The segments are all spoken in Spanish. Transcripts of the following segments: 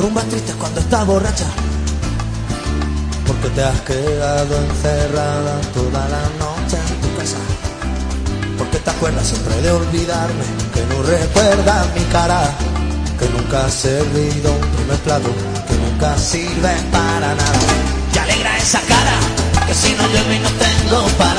rumbas tristes cuando estás borracha. Porque te has quedado encerrada toda la noche en tu casa. Porque te acuerdas siempre de olvidarme, que no recuerdas mi cara. Que nunca has servido un primer plato, que nunca sirve para nada. Y alegra esa cara, que si no llueve no tengo paraguas.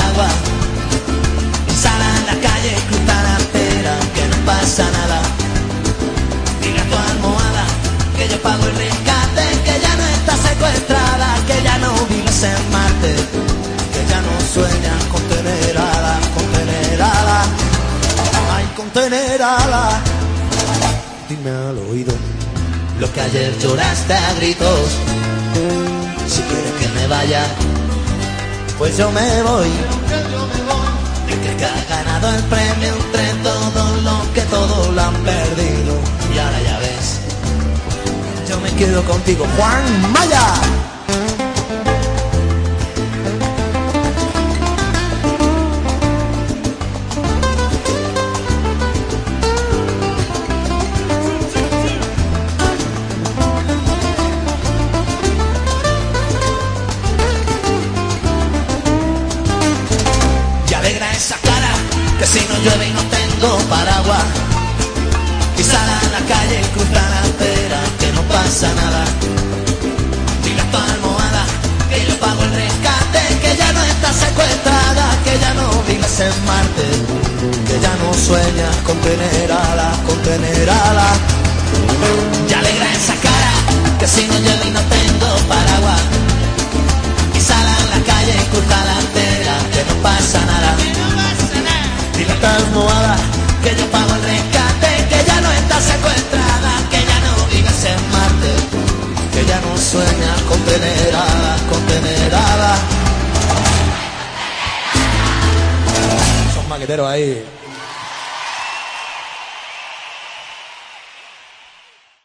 Tener alas. Dime al oído lo que ayer lloraste a gritos. Si quieres que me vaya, pues yo me voy. El que ha ganado el premio entre todos los que todos lo han perdido. Y ahora ya ves, yo me quedo contigo, Juan Maya. Que si no llueve y no tengo paraguas. Y sale a la calle y cruza la acera, que no pasa nada. Dile a tu almohada que yo pago el rescate, que ya no está secuestrada, que ya no vives en Marte, que ya no sueñas con tener alas, con tener alas. Y alegra esa sueñas con tener alas, con tener. Son maqueteros ahí.